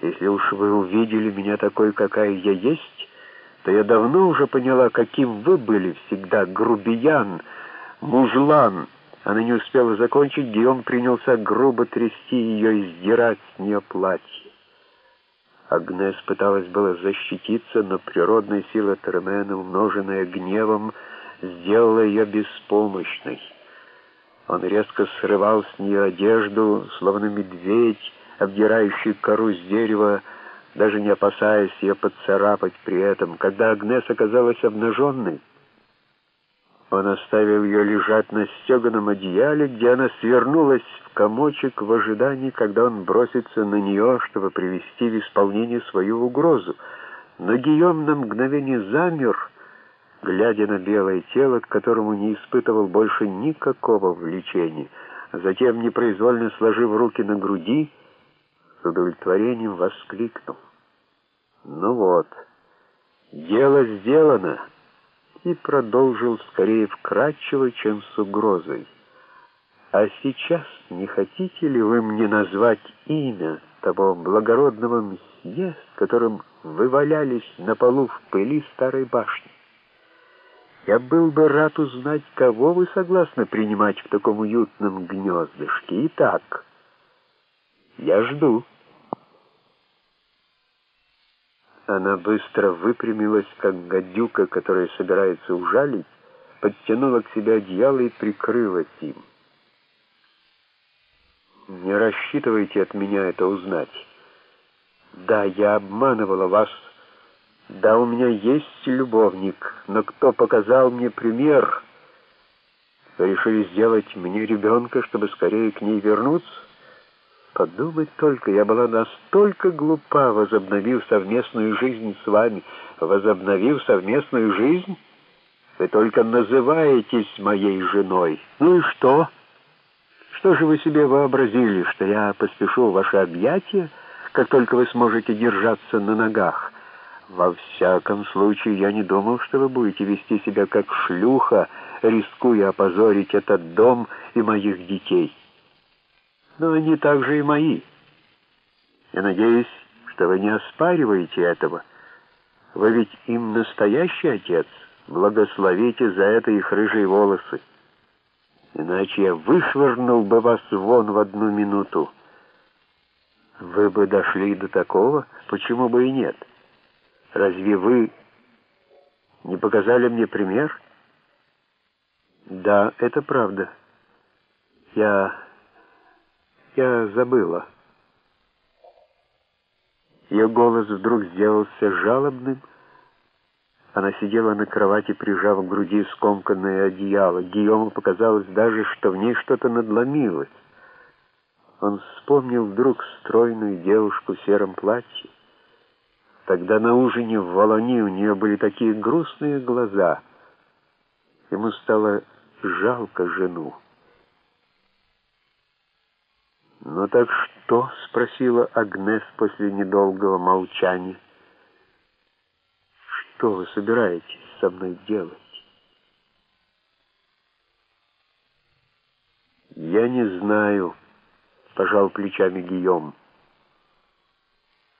Если уж вы увидели меня такой, какая я есть, то я давно уже поняла, каким вы были всегда, грубиян, мужлан. Она не успела закончить, Гийом принялся грубо трясти ее и сдирать с нее платье. Агнес пыталась было защититься, но природная сила Термена, умноженная гневом, сделала ее беспомощной. Он резко срывал с нее одежду, словно медведь, обдирающий кору с дерева, даже не опасаясь ее поцарапать при этом. Когда Агнес оказалась обнаженной, он оставил ее лежать на стеганом одеяле, где она свернулась в комочек в ожидании, когда он бросится на нее, чтобы привести в исполнение свою угрозу. Но Гийом на мгновение замер, глядя на белое тело, к которому не испытывал больше никакого влечения. Затем, непроизвольно сложив руки на груди, с удовлетворением воскликнул. «Ну вот, дело сделано!» и продолжил скорее вкратчиво, чем с угрозой. «А сейчас не хотите ли вы мне назвать имя того благородного мсье, с которым вы валялись на полу в пыли старой башни? Я был бы рад узнать, кого вы согласны принимать в таком уютном гнездышке. Итак, я жду». Она быстро выпрямилась, как гадюка, которая собирается ужалить, подтянула к себе одеяло и прикрылась им. «Не рассчитывайте от меня это узнать. Да, я обманывала вас. Да, у меня есть любовник, но кто показал мне пример? Вы решили сделать мне ребенка, чтобы скорее к ней вернуться?» Подумать только, я была настолько глупа, возобновив совместную жизнь с вами. Возобновив совместную жизнь? Вы только называетесь моей женой. Ну и что? Что же вы себе вообразили, что я поспешу в ваше объятие, как только вы сможете держаться на ногах? Во всяком случае, я не думал, что вы будете вести себя как шлюха, рискуя опозорить этот дом и моих детей» но они также и мои. Я надеюсь, что вы не оспариваете этого. Вы ведь им настоящий отец. Благословите за это их рыжие волосы. Иначе я вышвырнул бы вас вон в одну минуту. Вы бы дошли до такого, почему бы и нет? Разве вы не показали мне пример? Да, это правда. Я я забыла. Ее голос вдруг сделался жалобным. Она сидела на кровати, прижав к груди скомканное одеяло. Гийому показалось даже, что в ней что-то надломилось. Он вспомнил вдруг стройную девушку в сером платье. Тогда на ужине в Волоне у нее были такие грустные глаза. Ему стало жалко жену. «Ну так что?» — спросила Агнес после недолгого молчания. «Что вы собираетесь со мной делать?» «Я не знаю», — пожал плечами Гийом.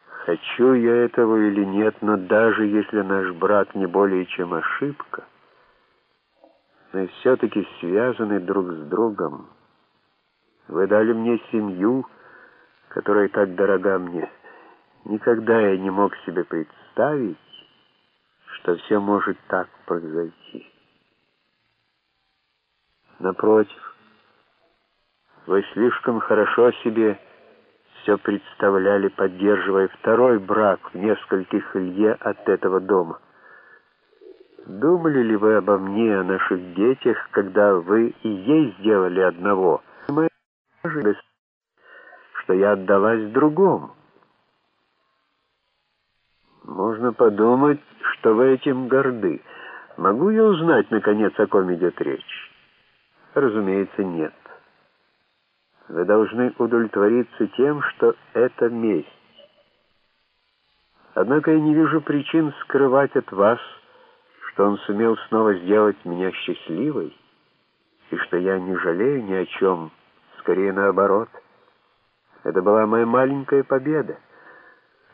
«Хочу я этого или нет, но даже если наш брак не более чем ошибка, мы все-таки связаны друг с другом». Вы дали мне семью, которая так дорога мне. Никогда я не мог себе представить, что все может так произойти. Напротив, вы слишком хорошо себе все представляли, поддерживая второй брак в нескольких лье от этого дома. Думали ли вы обо мне, о наших детях, когда вы и ей сделали одного — что я отдалась другому. Можно подумать, что вы этим горды. Могу я узнать, наконец, о ком идет речь? Разумеется, нет. Вы должны удовлетвориться тем, что это месть. Однако я не вижу причин скрывать от вас, что он сумел снова сделать меня счастливой, и что я не жалею ни о чем, скорее наоборот. Это была моя маленькая победа.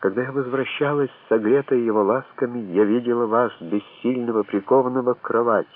Когда я возвращалась, согретая его ласками, я видела вас, бессильного, прикованного к кровати.